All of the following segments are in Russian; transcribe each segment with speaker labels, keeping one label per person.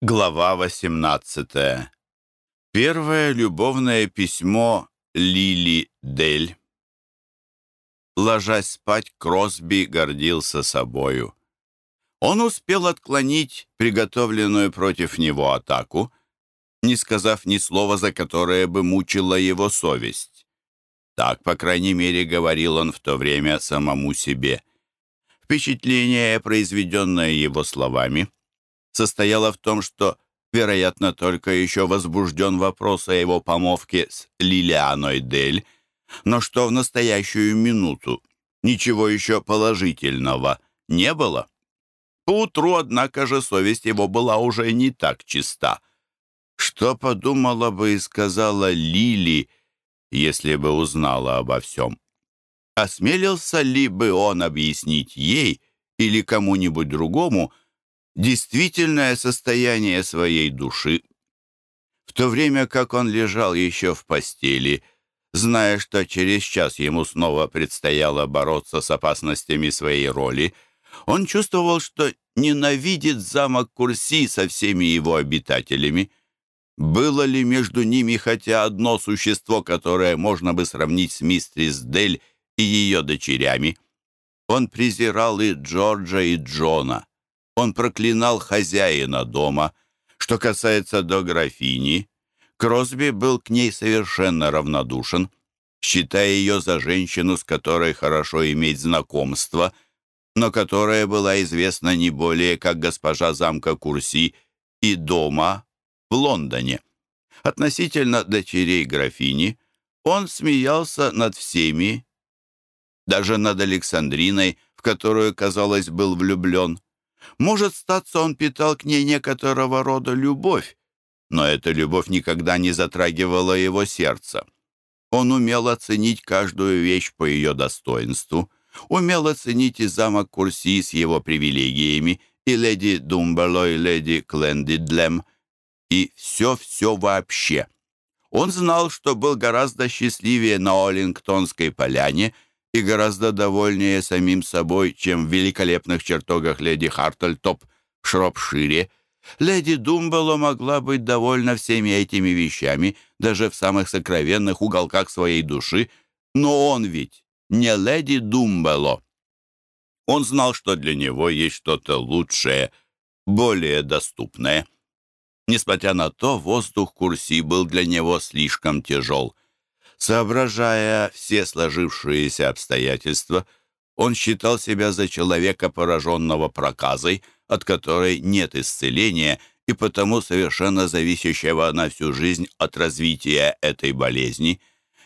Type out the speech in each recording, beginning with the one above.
Speaker 1: Глава 18. Первое любовное письмо Лили Дель. Ложась спать, Кросби гордился собою. Он успел отклонить приготовленную против него атаку, не сказав ни слова, за которое бы мучила его совесть. Так, по крайней мере, говорил он в то время самому себе. Впечатление, произведенное его словами, состояла в том, что, вероятно, только еще возбужден вопрос о его помолвке с Лилианой Дель, но что в настоящую минуту ничего еще положительного не было. Поутру, однако же, совесть его была уже не так чиста. Что подумала бы и сказала Лили, если бы узнала обо всем? Осмелился ли бы он объяснить ей или кому-нибудь другому, действительное состояние своей души. В то время как он лежал еще в постели, зная, что через час ему снова предстояло бороться с опасностями своей роли, он чувствовал, что ненавидит замок Курси со всеми его обитателями. Было ли между ними хотя одно существо, которое можно бы сравнить с мистрис Дель и ее дочерями? Он презирал и Джорджа, и Джона. Он проклинал хозяина дома. Что касается до графини, Кросби был к ней совершенно равнодушен, считая ее за женщину, с которой хорошо иметь знакомство, но которая была известна не более как госпожа замка Курси и дома в Лондоне. Относительно дочерей графини он смеялся над всеми, даже над Александриной, в которую, казалось, был влюблен. Может, статься он питал к ней некоторого рода любовь, но эта любовь никогда не затрагивала его сердце. Он умел оценить каждую вещь по ее достоинству, умел оценить и замок Курси с его привилегиями, и леди Думбело, и леди Клендидлем, и все-все вообще. Он знал, что был гораздо счастливее на Оллингтонской поляне — и гораздо довольнее самим собой, чем в великолепных чертогах леди Хартельтоп в Шропшире. Леди Думбело могла быть довольна всеми этими вещами, даже в самых сокровенных уголках своей души, но он ведь не леди Думбело. Он знал, что для него есть что-то лучшее, более доступное. Несмотря на то, воздух Курси был для него слишком тяжел — Соображая все сложившиеся обстоятельства, он считал себя за человека, пораженного проказой, от которой нет исцеления и потому совершенно зависящего на всю жизнь от развития этой болезни.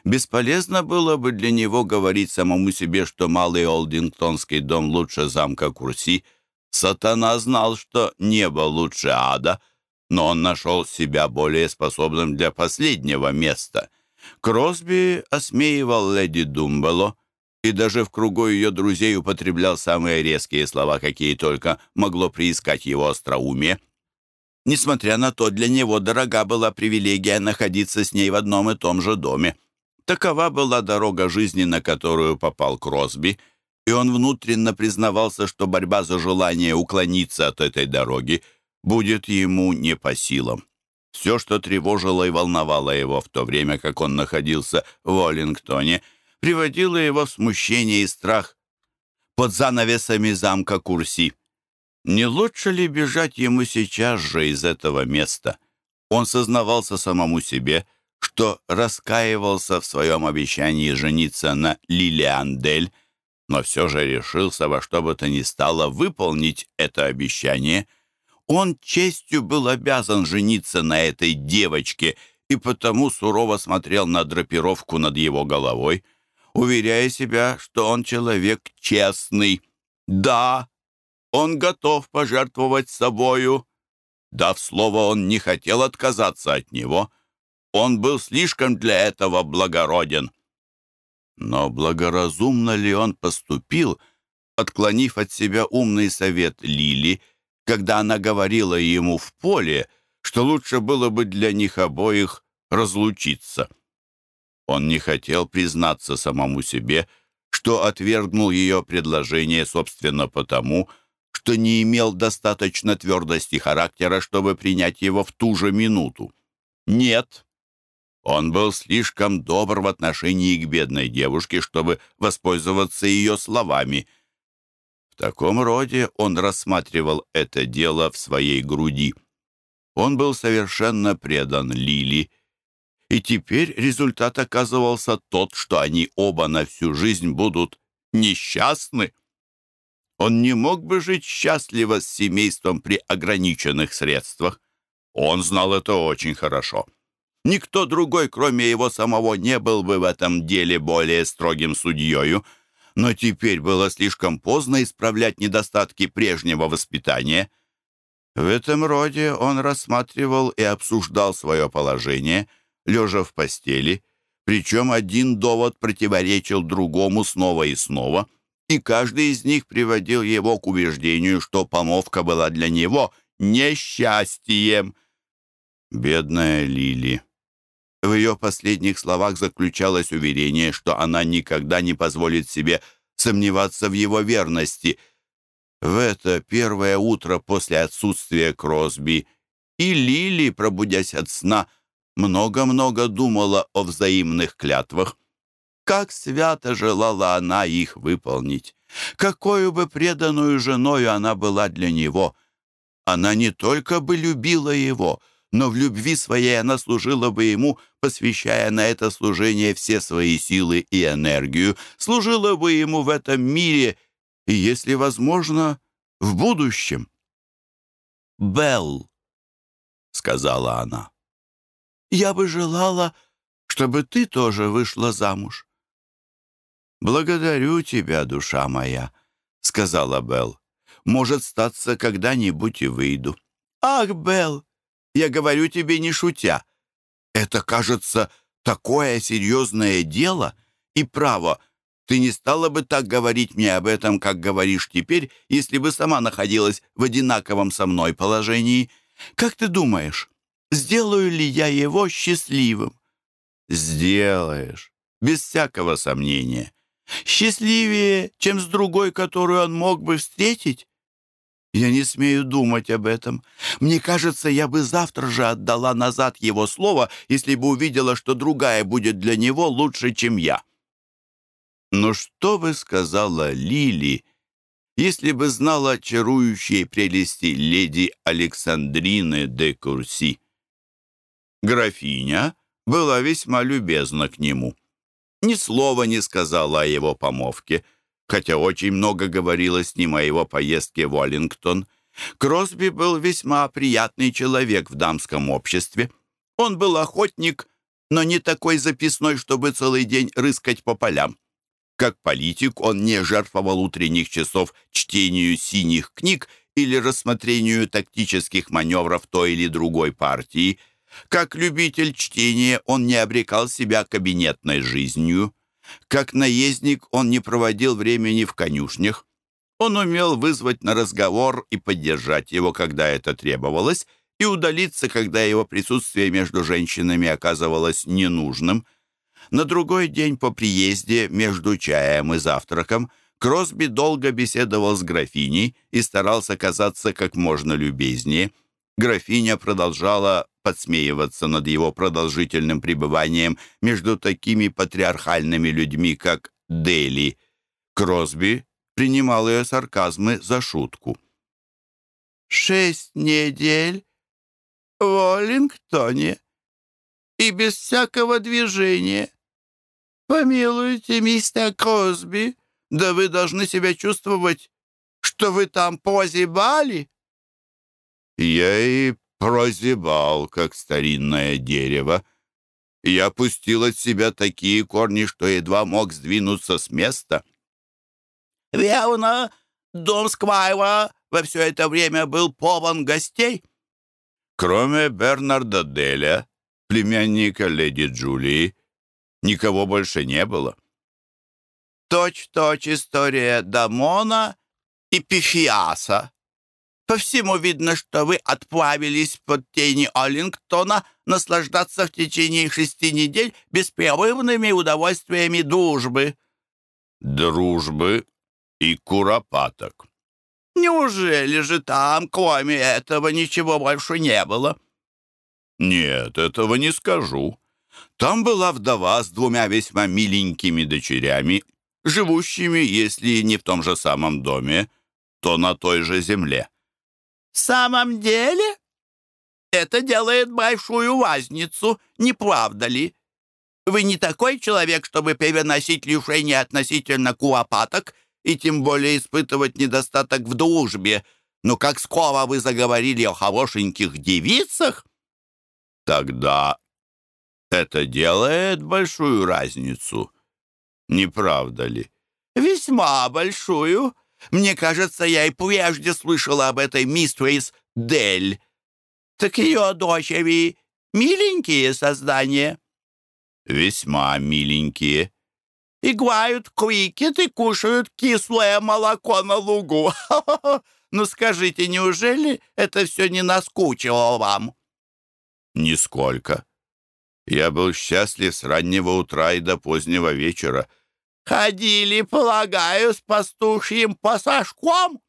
Speaker 1: Бесполезно было бы для него говорить самому себе, что малый Олдингтонский дом лучше замка Курси. Сатана знал, что небо лучше ада, но он нашел себя более способным для последнего места — Кросби осмеивал леди Думбело и даже в кругу ее друзей употреблял самые резкие слова, какие только могло приискать его остроумие. Несмотря на то, для него дорога была привилегия находиться с ней в одном и том же доме. Такова была дорога жизни, на которую попал Кросби, и он внутренно признавался, что борьба за желание уклониться от этой дороги будет ему не по силам. Все, что тревожило и волновало его в то время, как он находился в Уоллингтоне, приводило его в смущение и страх под занавесами замка Курси. Не лучше ли бежать ему сейчас же из этого места? Он сознавался самому себе, что раскаивался в своем обещании жениться на Лилиан Дель, но все же решился во что бы то ни стало выполнить это обещание — он честью был обязан жениться на этой девочке и потому сурово смотрел на драпировку над его головой, уверяя себя, что он человек честный. Да, он готов пожертвовать собою. Дав слово, он не хотел отказаться от него. Он был слишком для этого благороден. Но благоразумно ли он поступил, отклонив от себя умный совет Лили — когда она говорила ему в поле, что лучше было бы для них обоих разлучиться. Он не хотел признаться самому себе, что отвергнул ее предложение, собственно, потому, что не имел достаточно твердости характера, чтобы принять его в ту же минуту. Нет, он был слишком добр в отношении к бедной девушке, чтобы воспользоваться ее словами. В таком роде он рассматривал это дело в своей груди. Он был совершенно предан Лили, и теперь результат оказывался тот, что они оба на всю жизнь будут несчастны. Он не мог бы жить счастливо с семейством при ограниченных средствах. Он знал это очень хорошо. Никто другой, кроме его самого, не был бы в этом деле более строгим судьею, но теперь было слишком поздно исправлять недостатки прежнего воспитания. В этом роде он рассматривал и обсуждал свое положение, лежа в постели, причем один довод противоречил другому снова и снова, и каждый из них приводил его к убеждению, что помолвка была для него несчастьем. Бедная Лили. В ее последних словах заключалось уверение, что она никогда не позволит себе сомневаться в его верности. В это первое утро после отсутствия Кросби и Лили, пробудясь от сна, много-много думала о взаимных клятвах. Как свято желала она их выполнить! Какую бы преданную женою она была для него! Она не только бы любила его — но в любви своей она служила бы ему, посвящая на это служение все свои силы и энергию, служила бы ему в этом мире и, если возможно, в будущем. «Белл», — сказала она, — «я бы желала, чтобы ты тоже вышла замуж». «Благодарю тебя, душа моя», — сказала Белл. «Может, статься, когда-нибудь и выйду». «Ах, Белл, я говорю тебе не шутя. Это, кажется, такое серьезное дело. И право, ты не стала бы так говорить мне об этом, как говоришь теперь, если бы сама находилась в одинаковом со мной положении. Как ты думаешь, сделаю ли я его счастливым? Сделаешь, без всякого сомнения. Счастливее, чем с другой, которую он мог бы встретить? Я не смею думать об этом. Мне кажется, я бы завтра же отдала назад его слово, если бы увидела, что другая будет для него лучше, чем я. Но что бы сказала Лили, если бы знала чарующие прелести леди Александрины де Курси? Графиня была весьма любезна к нему. Ни слова не сказала о его помовке — хотя очень много говорилось с ним о его поездке в Уоллингтон. Кросби был весьма приятный человек в дамском обществе. Он был охотник, но не такой записной, чтобы целый день рыскать по полям. Как политик он не жертвовал утренних часов чтению синих книг или рассмотрению тактических маневров той или другой партии. Как любитель чтения он не обрекал себя кабинетной жизнью. Как наездник он не проводил времени в конюшнях. Он умел вызвать на разговор и поддержать его, когда это требовалось, и удалиться, когда его присутствие между женщинами оказывалось ненужным. На другой день по приезде, между чаем и завтраком, Кросби долго беседовал с графиней и старался казаться как можно любезнее. Графиня продолжала подсмеиваться над его продолжительным пребыванием между такими патриархальными людьми, как Дели. Кросби принимал ее сарказмы за шутку. «Шесть недель в Оллингтоне и без всякого движения. Помилуйте, мистер Кросби, да вы должны себя чувствовать, что вы там позибали». «Я и прозябал, как старинное дерево. Я пустил от себя такие корни, что едва мог сдвинуться с места. «Верно, дом Сквайра во все это время был полон гостей?» Кроме Бернарда Деля, племянника леди Джулии, никого больше не было. Точь-точь история Дамона и Пифиаса. По всему видно, что вы отправились под тени Оллингтона наслаждаться в течение шести недель беспрерывными удовольствиями дружбы». «Дружбы и куропаток».
Speaker 2: Неужели же там, кроме этого, ничего больше не было?»
Speaker 1: «Нет, этого не скажу. Там была вдова с двумя весьма миленькими дочерями, живущими, если не в том же самом доме, то на той же земле».
Speaker 2: «В самом деле? Это делает большую вазницу, не правда ли? Вы не такой человек, чтобы переносить лишение относительно куропаток и тем более испытывать недостаток в дружбе. Но как скоро вы заговорили о хорошеньких девицах,
Speaker 1: тогда это делает большую разницу, не правда ли?
Speaker 2: Весьма большую. Мне кажется, я и прежде слышала об этой мистерис Дель. Так ее дочери миленькие создания.
Speaker 1: Весьма миленькие
Speaker 2: играют крикет и кушают кислое молоко на лугу. Ну скажите, неужели это все не наскучило вам?»
Speaker 1: «Нисколько. Я был счастлив с раннего утра и до позднего вечера».
Speaker 2: «Ходили, полагаю, с пастушьим пасашком?»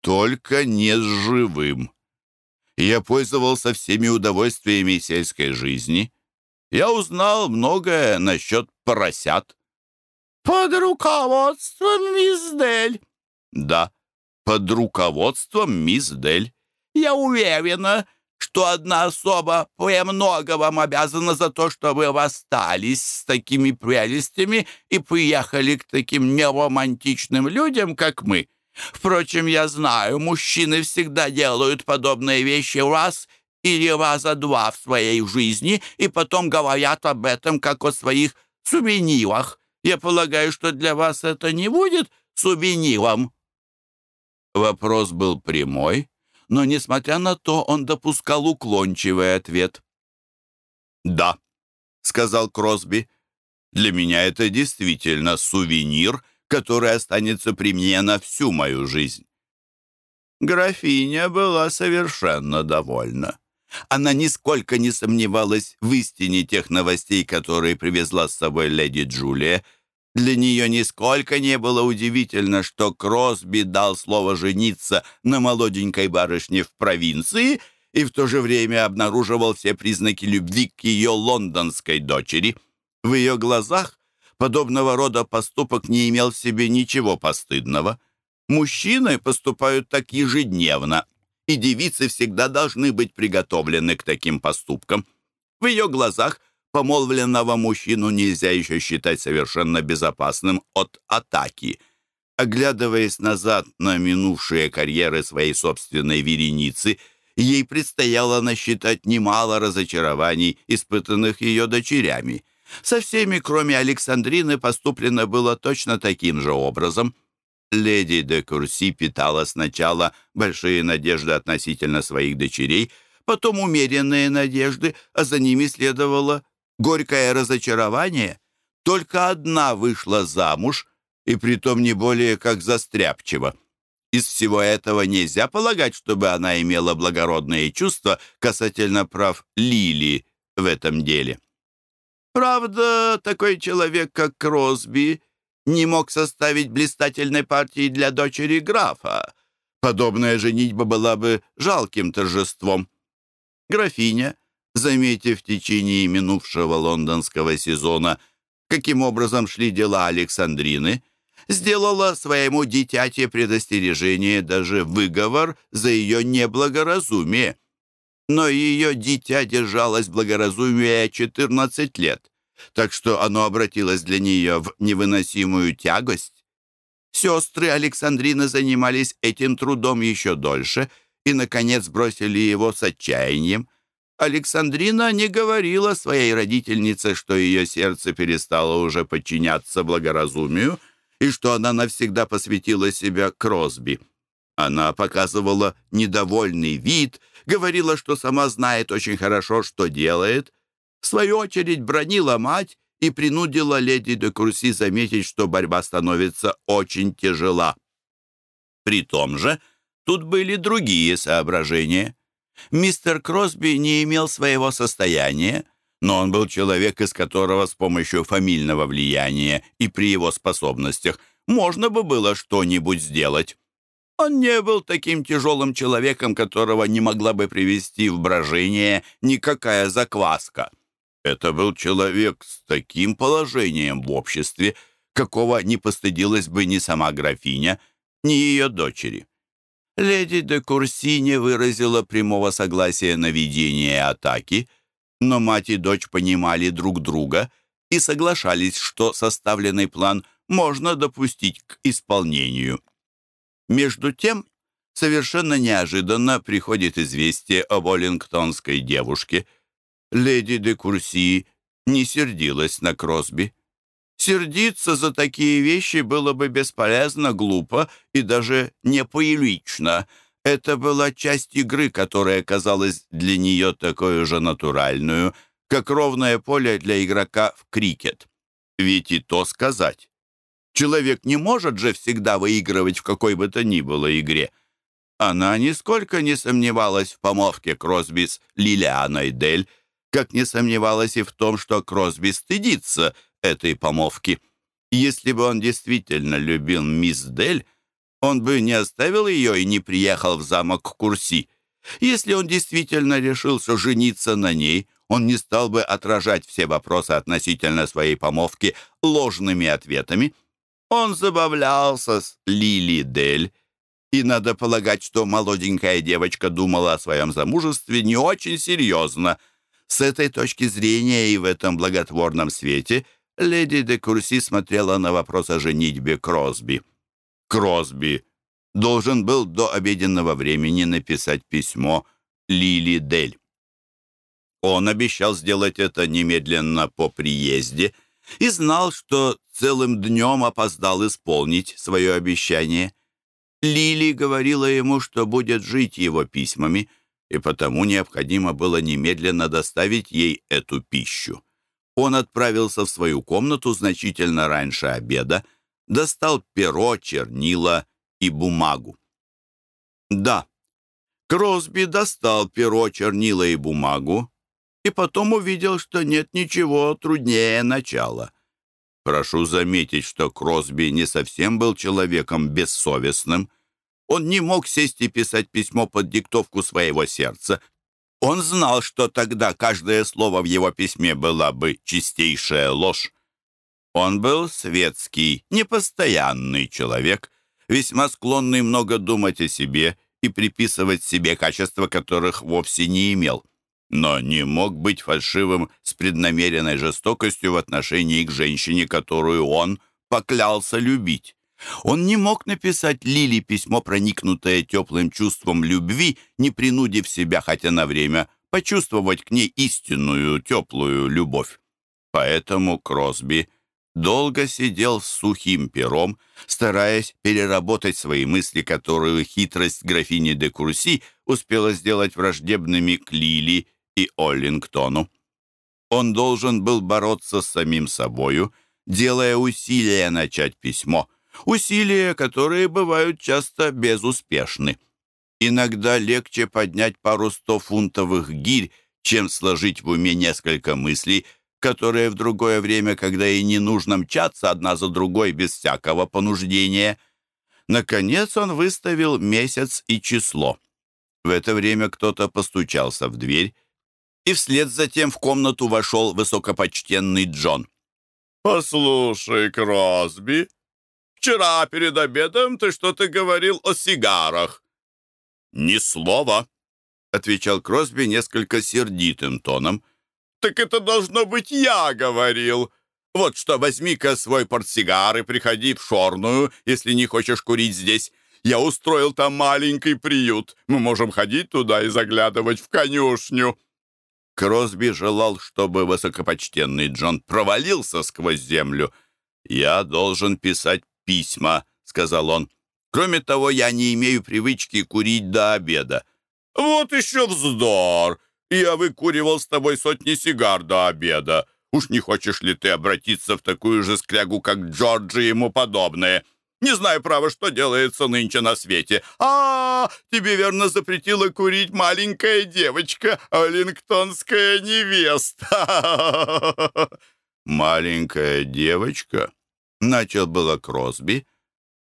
Speaker 1: «Только не с живым. Я пользовался всеми удовольствиями сельской жизни. Я узнал многое насчет поросят».
Speaker 2: «Под руководством мисс Дель».
Speaker 1: «Да, под руководством мисс Дель».
Speaker 2: «Я уверена, что одна особа премного вам обязана за то, что вы расстались с такими прелестями и приехали к таким неромантичным людям, как мы. Впрочем, я знаю, мужчины всегда делают подобные вещи раз или раза два в своей жизни и потом говорят об этом, как о своих сувенирах. Я полагаю, что для вас это не будет сувениром».
Speaker 1: Вопрос был прямой, но, несмотря на то, он допускал уклончивый ответ. «Да», — сказал Кросби, — «для меня это действительно сувенир, который останется при мне на всю мою жизнь». Графиня была совершенно довольна. Она нисколько не сомневалась в истине тех новостей, которые привезла с собой леди Джулия. Для нее нисколько не было удивительно, что Кросби дал слово жениться на молоденькой барышне в провинции и в то же время обнаруживал все признаки любви к ее лондонской дочери. В ее глазах подобного рода поступок не имел в себе ничего постыдного. Мужчины поступают так ежедневно, и девицы всегда должны быть приготовлены к таким поступкам. В ее глазах помолвленного мужчину нельзя еще считать совершенно безопасным от атаки. Оглядываясь назад на минувшие карьеры своей собственной вереницы, ей предстояло насчитать немало разочарований, испытанных ее дочерями. Со всеми, кроме Александрины, поступлено было точно таким же образом — Леди де Курси питала сначала большие надежды относительно своих дочерей, потом умеренные надежды, а за ними следовало горькое разочарование. Только одна вышла замуж, и притом не более как застряпчиво. Из всего этого нельзя полагать, чтобы она имела благородные чувства касательно прав Лили в этом деле. Правда, такой человек, как Кросби, не мог составить блистательной партии для дочери графа. Подобная женитьба была бы жалким торжеством. Графиня, заметив в течение минувшего лондонского сезона, каким образом шли дела Александрины, сделала своему дитяте предостережение, даже выговор за ее неблагоразумие. Но ее дитя держалось благоразумия 14 лет так что оно обратилось для нее в невыносимую тягость. Сестры Александрины занимались этим трудом еще дольше и, наконец, бросили его с отчаянием. Александрина не говорила своей родительнице, что ее сердце перестало уже подчиняться благоразумию и что она навсегда посвятила себя Кросби. Она показывала недовольный вид, говорила, что сама знает очень хорошо, что делает — в свою очередь бронила мать и принудила леди де Курси заметить, что борьба становится очень тяжела. При том же тут были другие соображения. Мистер Кросби не имел своего состояния, но он был человек, из которого с помощью фамильного влияния и при его способностях можно бы было что-нибудь сделать.
Speaker 2: Он не был таким тяжелым человеком, которого не могла бы привести в брожение никакая закваска. Это был человек с таким положением в обществе, какого не постыдилась бы ни сама графиня, ни ее дочери. Леди де Курси не выразила прямого согласия на ведение атаки, но мать и дочь понимали друг друга и соглашались, что составленный план можно допустить к исполнению. Между тем, совершенно неожиданно приходит известие о Воллингтонской девушке. Леди де Курси не сердилась на Кросби. Сердиться за такие вещи было бы бесполезно, глупо и даже неприлично. Это была часть игры, которая казалась для нее такой же натуральную, как ровное поле для игрока в крикет. Ведь и то сказать. Человек не может же всегда выигрывать в какой бы то ни было игре. Она нисколько не сомневалась в помолвке Кросби с Лилианой Дель, как не сомневалась и в том, что Кросби стыдится этой помолвки. Если бы он действительно любил мисс Дель, он бы не оставил ее и не приехал в замок Курси. Если он действительно решился жениться на ней, он не стал бы отражать все вопросы относительно своей помолвки ложными ответами. Он забавлялся с Лили Дель, и надо полагать, что молоденькая девочка думала о своем замужестве не очень серьезно. С этой точки зрения и в этом благотворном свете леди де Курси смотрела на вопрос о женитьбе Кросби. Кросби должен был до обеденного времени написать письмо Лили Дель. Он обещал сделать это немедленно по приезде и знал, что целым днем опоздал исполнить свое обещание. Лили говорила ему, что будет жить его письмами, и потому необходимо было немедленно доставить ей эту пищу. Он отправился в свою комнату значительно раньше обеда, достал перо, чернила и бумагу. Да, Кросби достал перо, чернила и бумагу, и потом увидел, что нет ничего труднее начала. Прошу заметить, что Кросби не совсем был человеком бессовестным. Он не мог сесть и писать письмо под диктовку своего сердца. Он знал, что тогда каждое слово в его письме была бы чистейшая ложь. Он был светский, непостоянный человек, весьма склонный много думать о себе и приписывать себе качества, которых вовсе не имел но не мог быть фальшивым с преднамеренной жестокостью в отношении к женщине, которую он поклялся любить. Он не мог написать Лили письмо, проникнутое теплым чувством любви, не принудив себя хотя на время почувствовать к ней истинную теплую любовь. Поэтому Кросби долго сидел с сухим пером, стараясь переработать свои мысли, которую хитрость графини де Курси успела сделать враждебными к Лили и Оллингтону. Он должен был бороться с самим собою, делая усилия начать письмо, усилия, которые бывают часто безуспешны. Иногда легче поднять пару стофунтовых гирь, чем сложить в уме несколько мыслей, которые в другое время, когда и не нужно мчаться одна за другой без всякого понуждения. Наконец он выставил месяц и число. В это время кто-то постучался в дверь, и вслед за тем в комнату вошел высокопочтенный Джон.
Speaker 3: «Послушай, Кросби, вчера перед обедом ты что-то говорил о сигарах».
Speaker 2: «Ни слова», — отвечал Кросби несколько сердитым тоном.
Speaker 3: «Так это должно быть я говорил. Вот что, возьми-ка свой портсигар и приходи в Шорную, если не хочешь курить здесь. Я устроил там маленький приют. Мы можем ходить туда и заглядывать в конюшню».
Speaker 2: Кросби желал, чтобы высокопочтенный Джон провалился сквозь землю. «Я должен писать письма», — сказал он. «Кроме того, я не имею привычки курить до обеда».
Speaker 3: «Вот еще вздор! Я выкуривал с тобой сотни сигар до обеда. Уж не хочешь ли ты обратиться в такую же скрягу, как Джордж и ему подобные?» Не знаю, право, что делается нынче на свете. А, тебе верно запретила курить маленькая девочка, Олингтонская невеста.
Speaker 2: Маленькая девочка? Начал было Кросби,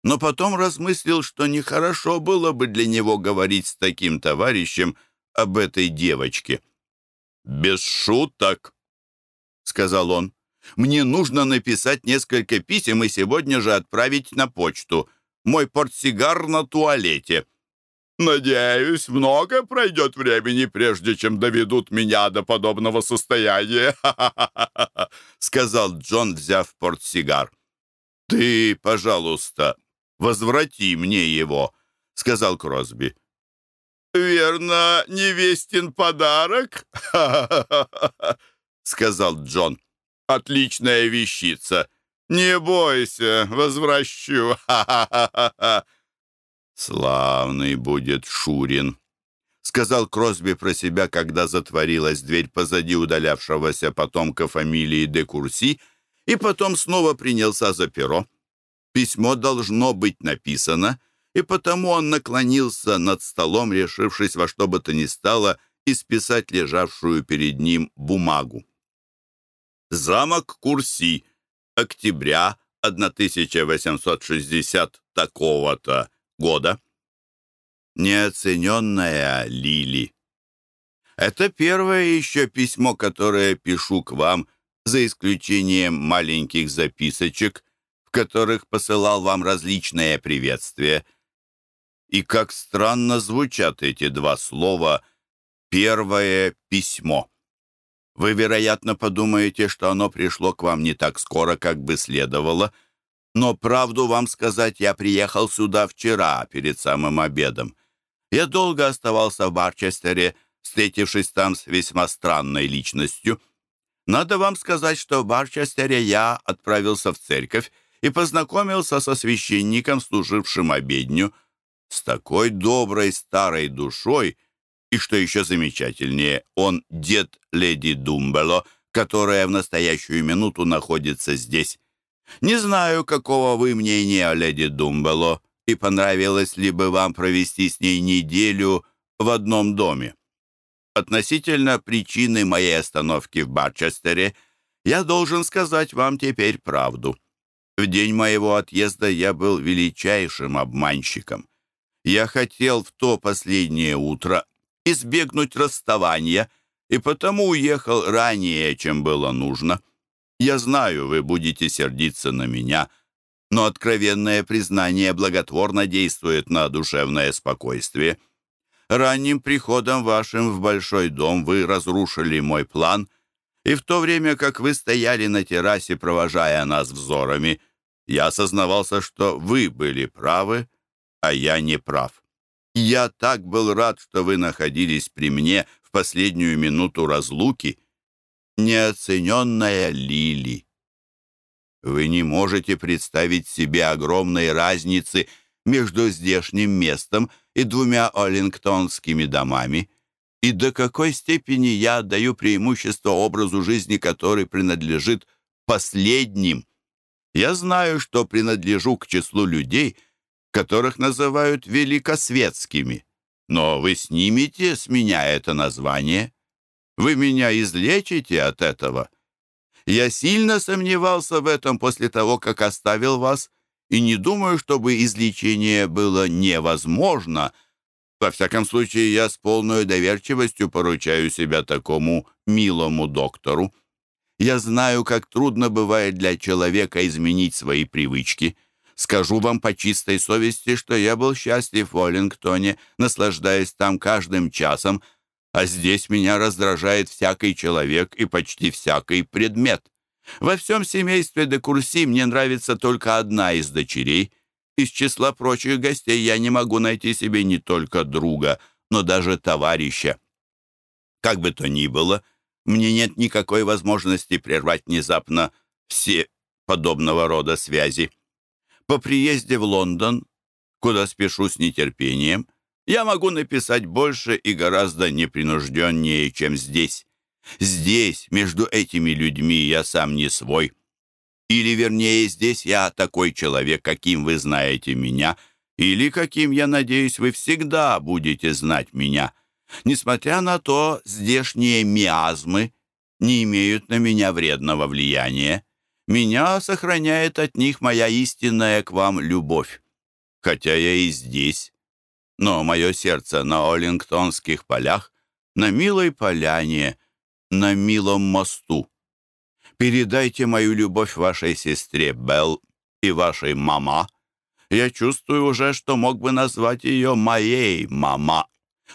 Speaker 1: но потом размыслил, что нехорошо было бы для него говорить с таким товарищем об этой девочке.
Speaker 3: «Без шуток», — сказал он.
Speaker 1: «Мне нужно написать несколько писем и сегодня же отправить на почту. Мой портсигар на туалете».
Speaker 3: «Надеюсь, много пройдет времени, прежде чем доведут меня до подобного состояния», —
Speaker 1: сказал Джон, взяв портсигар. «Ты, пожалуйста, возврати мне его», — сказал Кросби.
Speaker 3: «Верно, невестин подарок?»
Speaker 1: — сказал Джон.
Speaker 3: «Отличная вещица. Не бойся, возвращу.
Speaker 1: «Славный будет Шурин», — сказал Кросби про себя, когда затворилась дверь позади удалявшегося потомка фамилии де Курси, и потом снова принялся за перо. Письмо должно быть написано, и потому он наклонился над столом, решившись во что бы то ни стало исписать лежавшую перед ним бумагу. Замок Курси, октября 1860 такого-то года. Неоцененная Лили. Это первое еще письмо, которое пишу к вам, за исключением маленьких записочек, в которых посылал вам различные приветствия. И как странно звучат эти два слова «первое письмо». Вы, вероятно, подумаете, что оно пришло к вам не так скоро, как бы следовало, но правду вам сказать, я приехал сюда вчера, перед самым обедом. Я долго оставался в Барчестере, встретившись там с весьма странной личностью. Надо вам сказать, что в Барчестере я отправился в церковь и познакомился со священником, служившим обедню, с такой доброй старой душой, и, что еще замечательнее, он дед леди Думбело, которая в настоящую минуту находится здесь. Не знаю, какого вы мнения о леди Думбело, и понравилось ли бы вам провести с ней неделю в одном доме. Относительно причины моей остановки в Барчестере я должен сказать вам теперь правду. В день моего отъезда я был величайшим обманщиком. Я хотел в то последнее утро избегнуть расставания и потому уехал ранее, чем было нужно. Я знаю, вы будете сердиться на меня, но откровенное признание благотворно действует на душевное спокойствие. Ранним приходом вашим в большой дом вы разрушили мой план, и в то время, как вы стояли на террасе, провожая нас взорами, я осознавался, что вы были правы, а я не прав. Я так был рад, что вы находились при мне в последнюю минуту разлуки. Неоцененная Лили. Вы не можете представить себе огромной разницы между здешним местом и двумя оллингтонскими домами, и до какой степени я отдаю преимущество образу жизни, который принадлежит последним. Я знаю, что принадлежу к числу людей, которых называют великосветскими, но вы снимете с меня это название. Вы меня излечите от этого. Я сильно сомневался в этом после того, как оставил вас, и не думаю, чтобы излечение было невозможно. Во всяком случае, я с полной доверчивостью поручаю себя такому милому доктору. Я знаю, как трудно бывает для человека изменить свои привычки. Скажу вам по чистой совести, что я был счастлив в Оллингтоне, наслаждаясь там каждым часом, а здесь меня раздражает всякий человек и почти всякий предмет. Во всем семействе де Курси мне нравится только одна из дочерей. Из числа прочих гостей я не могу найти себе не только друга, но даже товарища. Как бы то ни было, мне нет никакой возможности прервать внезапно все подобного рода связи. По приезде в Лондон, куда спешу с нетерпением, я могу написать больше и гораздо непринужденнее, чем здесь. Здесь, между этими людьми, я сам не свой. Или, вернее, здесь я такой человек, каким вы знаете меня, или каким, я надеюсь, вы всегда будете знать меня. Несмотря на то, здешние миазмы не имеют на меня вредного влияния. Меня сохраняет от них моя истинная к вам любовь. хотя я и здесь. Но мое сердце на Оллингтонских полях, на милой поляне, на милом мосту. Передайте мою любовь вашей сестре Белл и вашей мама. Я чувствую уже, что мог бы назвать ее моей мама.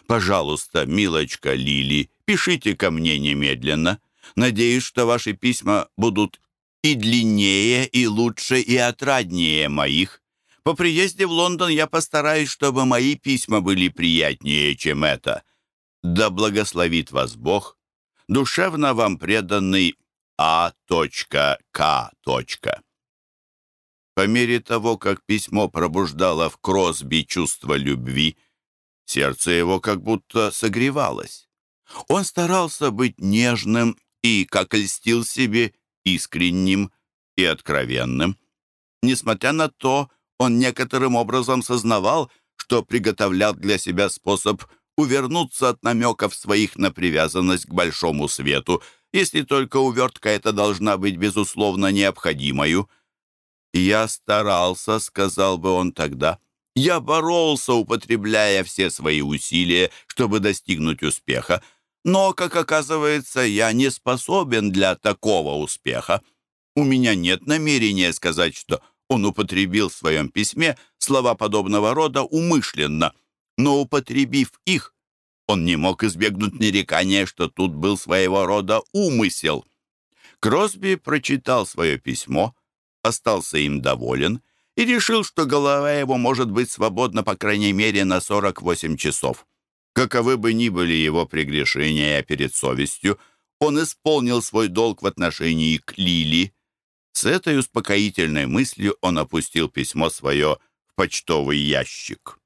Speaker 1: Пожалуйста, милочка Лили, пишите ко мне немедленно. Надеюсь, что ваши письма будут и длиннее, и лучше, и отраднее моих. По приезде в Лондон я постараюсь, чтобы мои письма были приятнее, чем это. Да благословит вас Бог, душевно вам преданный А.К. По мере того, как письмо пробуждало в Кросби чувство любви, сердце его как будто согревалось. Он старался быть нежным и, как льстил себе, искренним и откровенным. Несмотря на то, он некоторым образом сознавал, что приготовлял для себя способ увернуться от намеков своих на привязанность к большому свету, если только увертка эта должна быть, безусловно, необходимою. «Я старался», — сказал бы он тогда, — «я боролся, употребляя все свои усилия, чтобы достигнуть успеха, но, как оказывается, я не способен для такого успеха. У меня нет намерения сказать, что он употребил в своем письме слова подобного рода умышленно, но, употребив их, он не мог избегнуть нарекания, что тут был своего рода умысел. Кросби прочитал свое письмо, остался им доволен и решил, что голова его может быть свободна по крайней мере на 48 часов. Каковы бы ни были его прегрешения перед совестью, он исполнил свой долг в отношении к Лили. С этой успокоительной мыслью он опустил письмо свое в почтовый ящик.